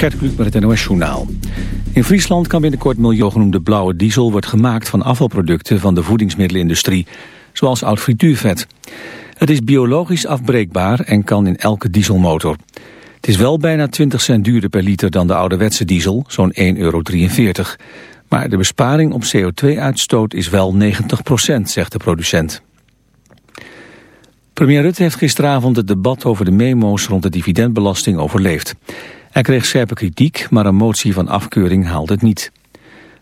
Gert Kluk met het NOS Journaal. In Friesland kan binnenkort milieugenoemde blauwe diesel... wordt gemaakt van afvalproducten van de voedingsmiddelenindustrie... zoals oud frituurvet. Het is biologisch afbreekbaar en kan in elke dieselmotor. Het is wel bijna 20 cent duurder per liter dan de ouderwetse diesel, zo'n 1,43 euro. Maar de besparing op CO2-uitstoot is wel 90 procent, zegt de producent. Premier Rutte heeft gisteravond het debat over de memo's rond de dividendbelasting overleefd. Hij kreeg scherpe kritiek, maar een motie van afkeuring haalde het niet.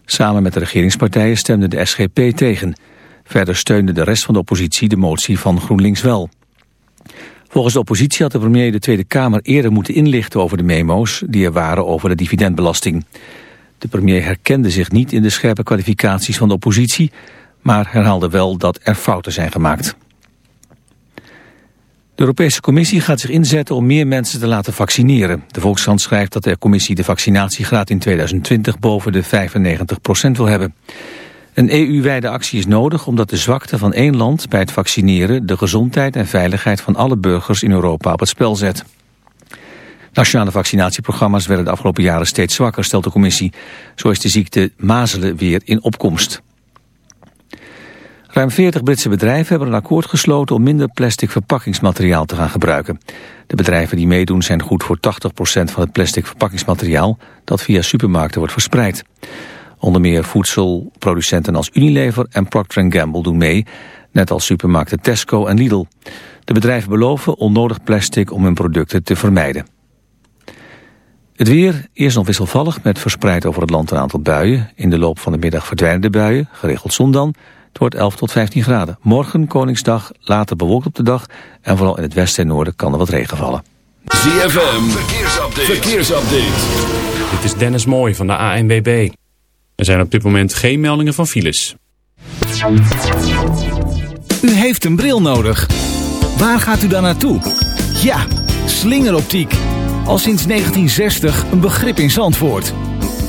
Samen met de regeringspartijen stemde de SGP tegen. Verder steunde de rest van de oppositie de motie van GroenLinks wel. Volgens de oppositie had de premier de Tweede Kamer eerder moeten inlichten over de memo's die er waren over de dividendbelasting. De premier herkende zich niet in de scherpe kwalificaties van de oppositie, maar herhaalde wel dat er fouten zijn gemaakt. De Europese Commissie gaat zich inzetten om meer mensen te laten vaccineren. De Volkskrant schrijft dat de Commissie de vaccinatiegraad in 2020 boven de 95% wil hebben. Een EU-wijde actie is nodig omdat de zwakte van één land bij het vaccineren de gezondheid en veiligheid van alle burgers in Europa op het spel zet. Nationale vaccinatieprogramma's werden de afgelopen jaren steeds zwakker, stelt de commissie. Zo is de ziekte mazelen weer in opkomst. Ruim 40 Britse bedrijven hebben een akkoord gesloten om minder plastic verpakkingsmateriaal te gaan gebruiken. De bedrijven die meedoen zijn goed voor 80% van het plastic verpakkingsmateriaal dat via supermarkten wordt verspreid. Onder meer voedselproducenten als Unilever en Procter Gamble doen mee, net als supermarkten Tesco en Lidl. De bedrijven beloven onnodig plastic om hun producten te vermijden. Het weer, eerst nog wisselvallig met verspreid over het land een aantal buien. In de loop van de middag verdwijnen de buien, geregeld zon dan. Het wordt 11 tot 15 graden. Morgen, Koningsdag, later bewolkt op de dag. En vooral in het westen en noorden kan er wat regen vallen. ZFM, verkeersupdate. verkeersupdate. Dit is Dennis Mooij van de ANWB. Er zijn op dit moment geen meldingen van files. U heeft een bril nodig. Waar gaat u dan naartoe? Ja, slingeroptiek. Al sinds 1960 een begrip in Zandvoort.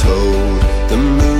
told the moon.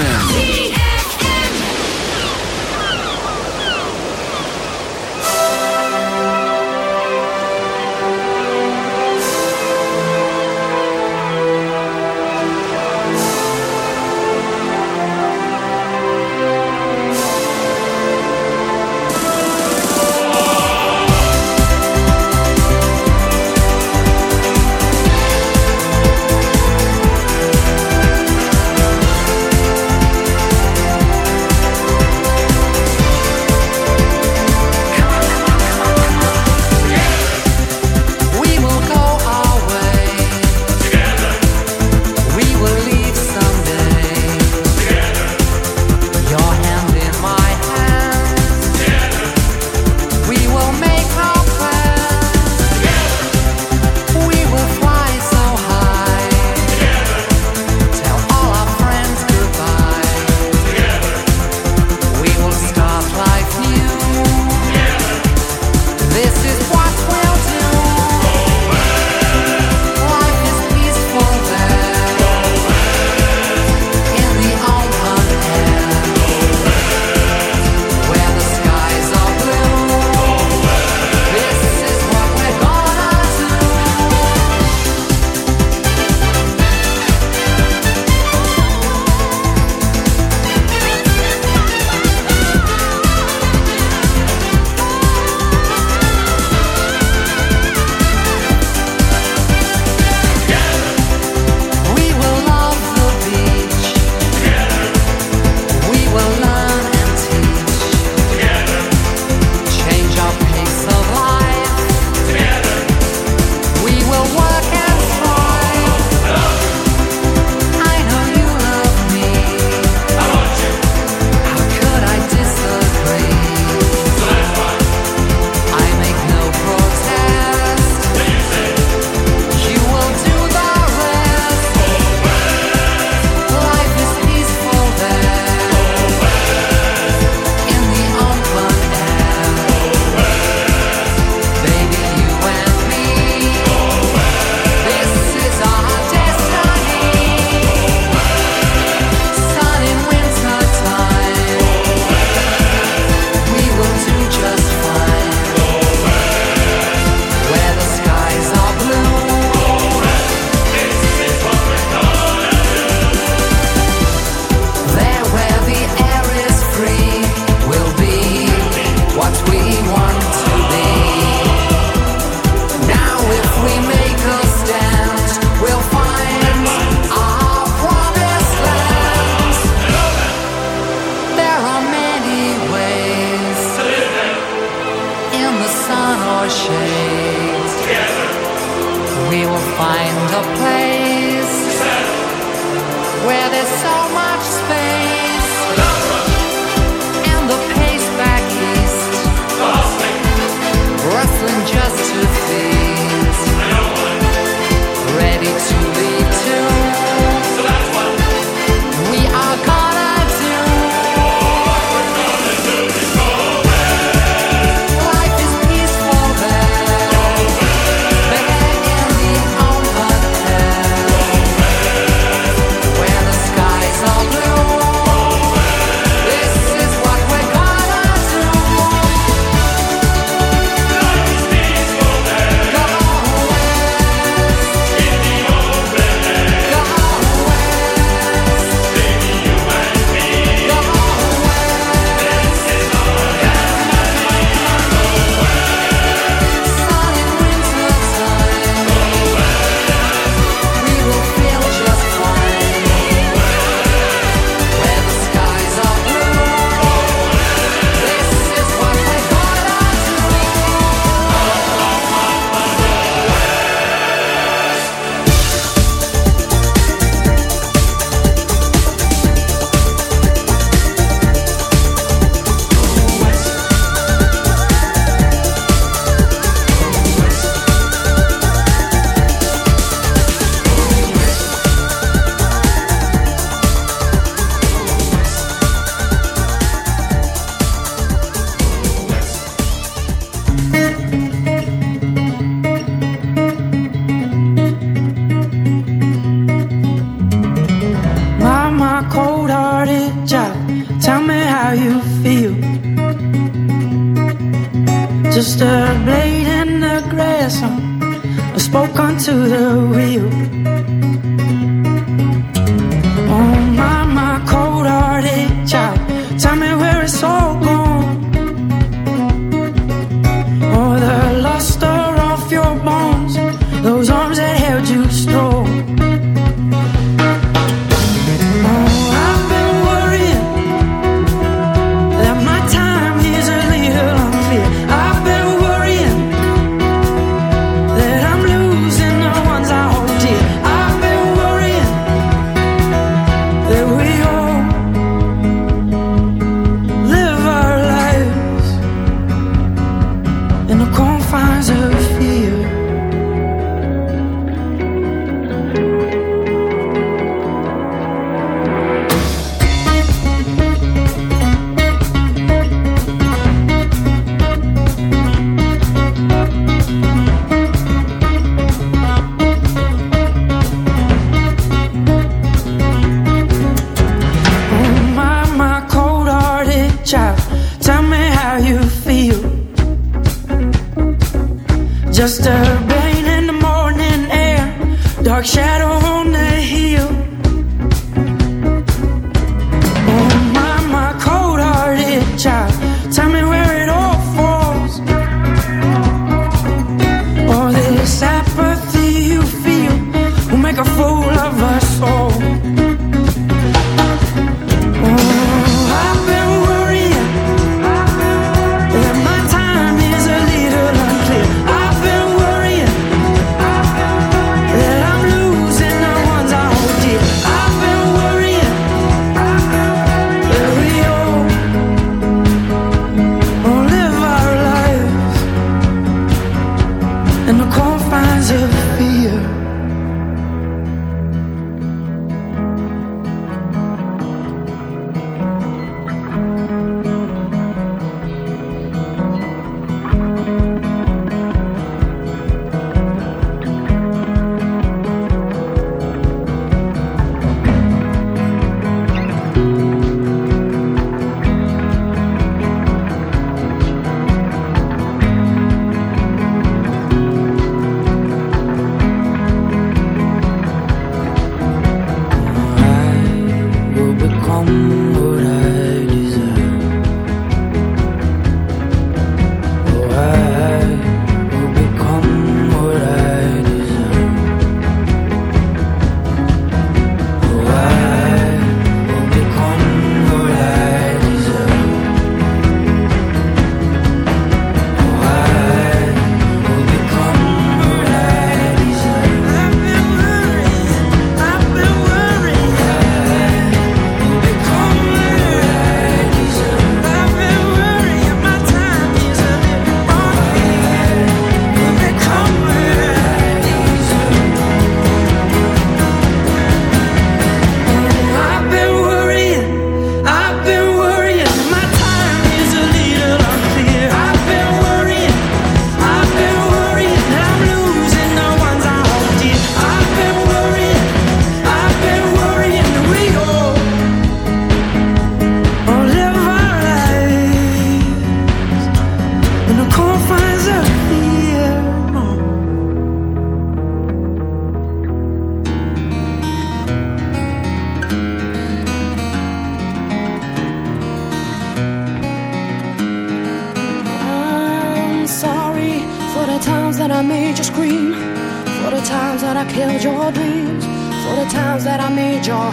ZFM.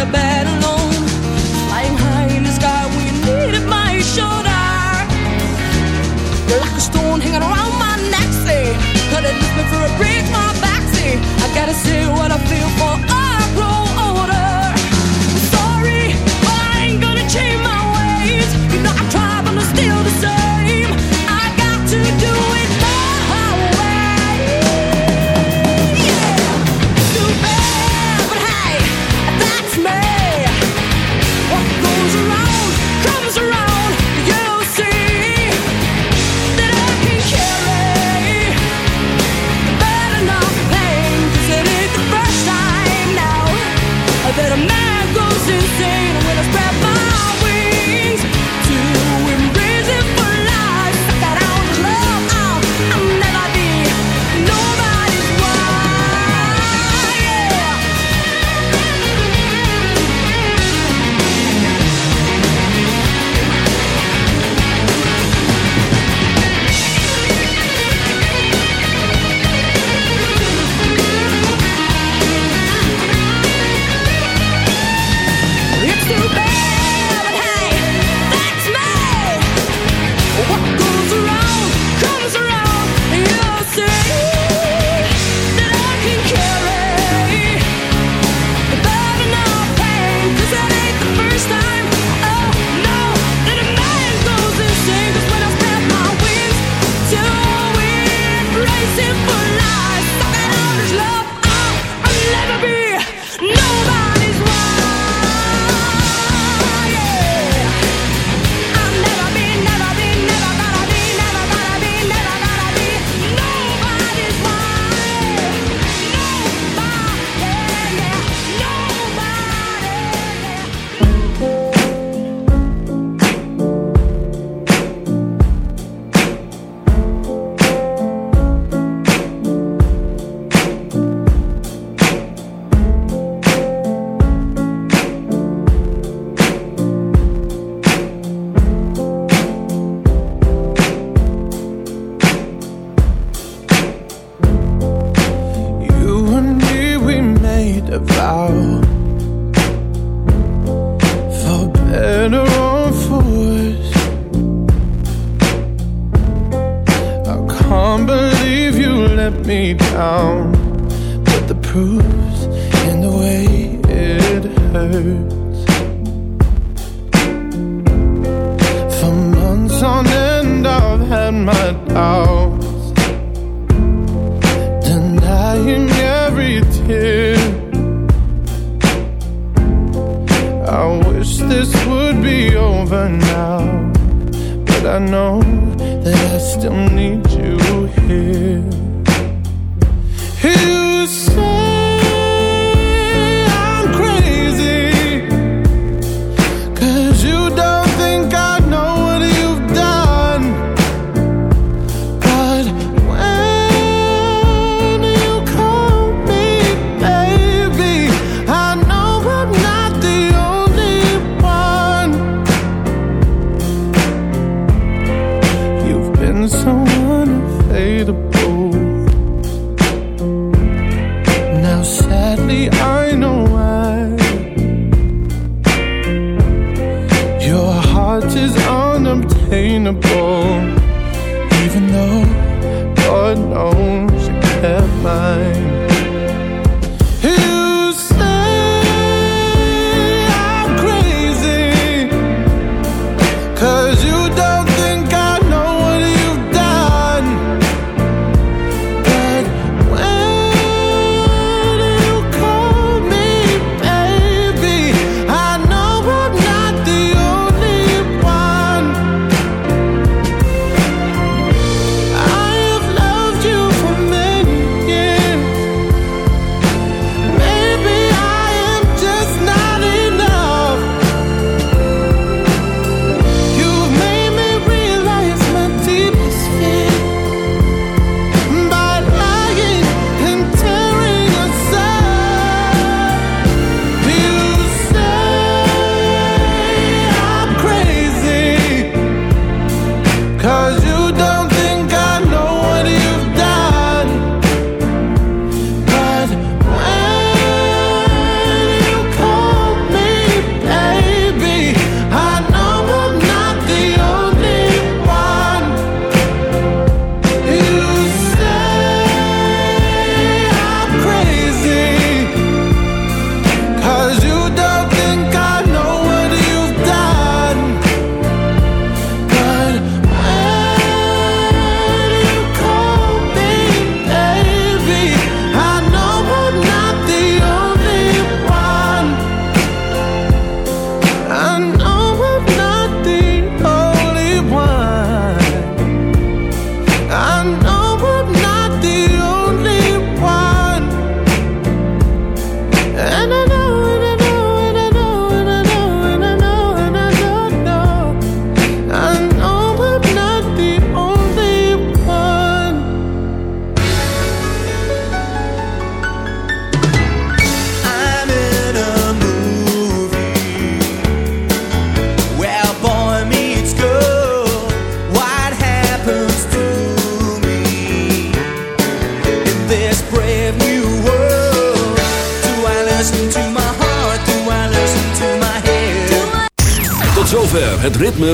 to bed alone, flying high in the sky when you needed my shoulder. You're like a stone hanging around my neck, a break, my back, see. I gotta see what I I know.